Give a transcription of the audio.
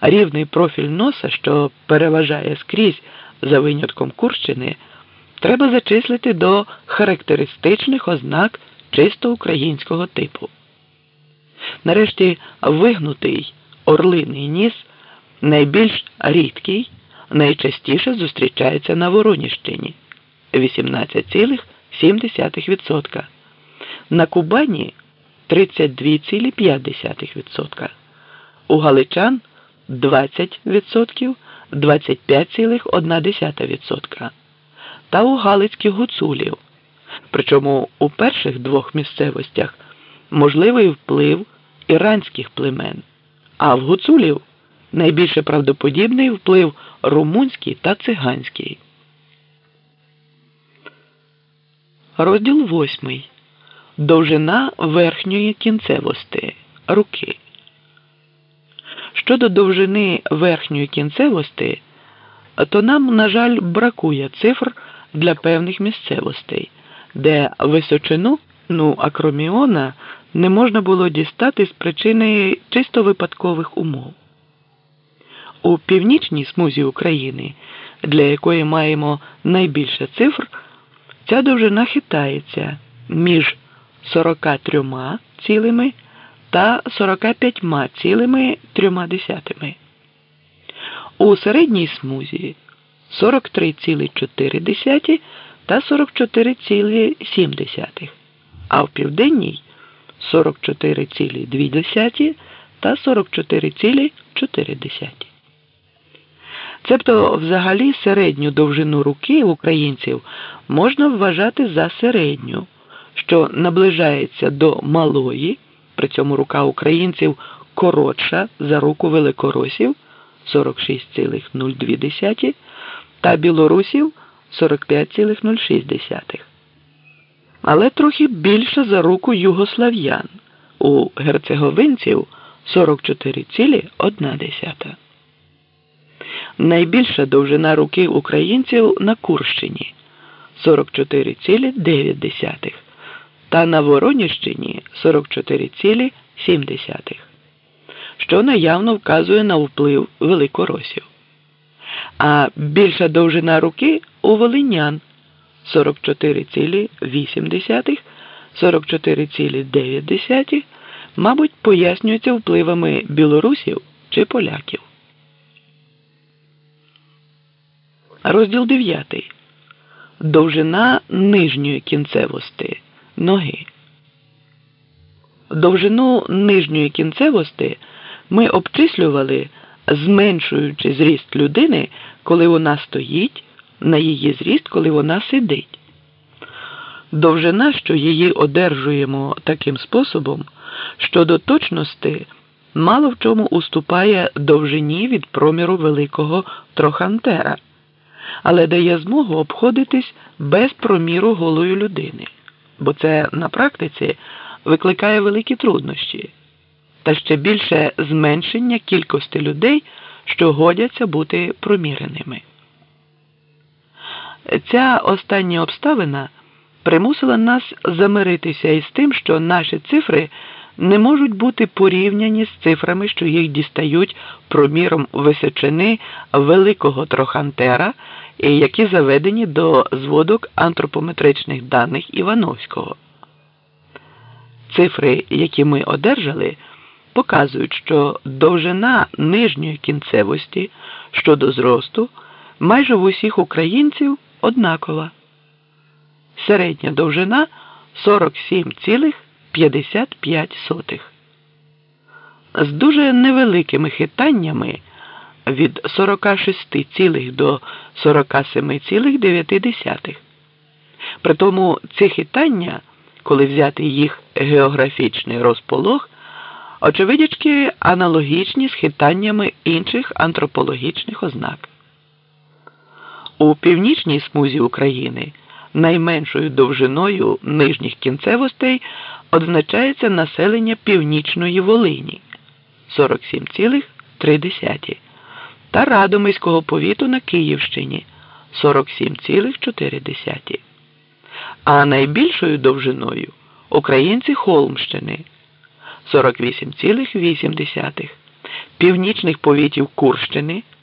рівний профіль носа, що переважає скрізь за винятком Курщини, треба зачислити до характеристичних ознак чисто українського типу. Нарешті вигнутий орлиний ніс найбільш рідкий, найчастіше зустрічається на Вороніщині 18,7%, на Кубані 32,5%, у Галичан 20%, 25,1% та у Галицьких гуцулів. Причому у перших двох місцевостях можливий вплив іранських племен, а в гуцулів найбільше правдоподібний вплив румунський та циганський. Розділ восьмий. Довжина верхньої кінцевості руки. Щодо довжини верхньої кінцевості, то нам, на жаль, бракує цифр для певних місцевостей, де височину ну, акроміона не можна було дістати з причини чисто випадкових умов. У північній смузі України, для якої маємо найбільше цифр, ця довжина хитається між 43 цілими та 45,3. У середній смузі 43,4 та 44,7, а в південній 44,2 та 44,4. Цебто, взагалі, середню довжину руки українців можна вважати за середню, що наближається до малої, при цьому рука українців коротша за руку великоросів 46,02 та білорусів 45,06, але трохи більша за руку югослав'ян. У герцеговинців 44,1. Найбільша довжина руки українців на Курщині 44,9 та на Вороніщині 44,7, що наявно вказує на вплив великоросів. А більша довжина руки у волинян 44,8, 44,9, мабуть, пояснюється впливами білорусів чи поляків. Розділ 9. Довжина нижньої кінцевості ноги. Довжину нижньої кінцевості ми обчислювали, зменшуючи зріст людини, коли вона стоїть, на її зріст, коли вона сидить. Довжина, що її одержуємо таким способом, щодо точності мало в чому уступає довжині від проміру великого трохантера але дає змогу обходитись без проміру голої людини, бо це на практиці викликає великі труднощі та ще більше зменшення кількості людей, що годяться бути проміреними. Ця остання обставина примусила нас замиритися із тим, що наші цифри не можуть бути порівняні з цифрами, що їх дістають проміром височини великого трохантера які заведені до зводок антропометричних даних Івановського. Цифри, які ми одержали, показують, що довжина нижньої кінцевості щодо зросту майже в усіх українців однакова. Середня довжина 47,55. З дуже невеликими хитаннями від 46 цілих до 47,9. Притому ці хитання, коли взяти їх географічний розполог, очевидячки аналогічні з хитаннями інших антропологічних ознак. У північній смузі України найменшою довжиною нижніх кінцевостей означається населення Північної Волині 47,3 та Радомиського повіту на Київщині 47,4. А найбільшою довжиною українці Холмщини 48,8 північних повітів Курщини.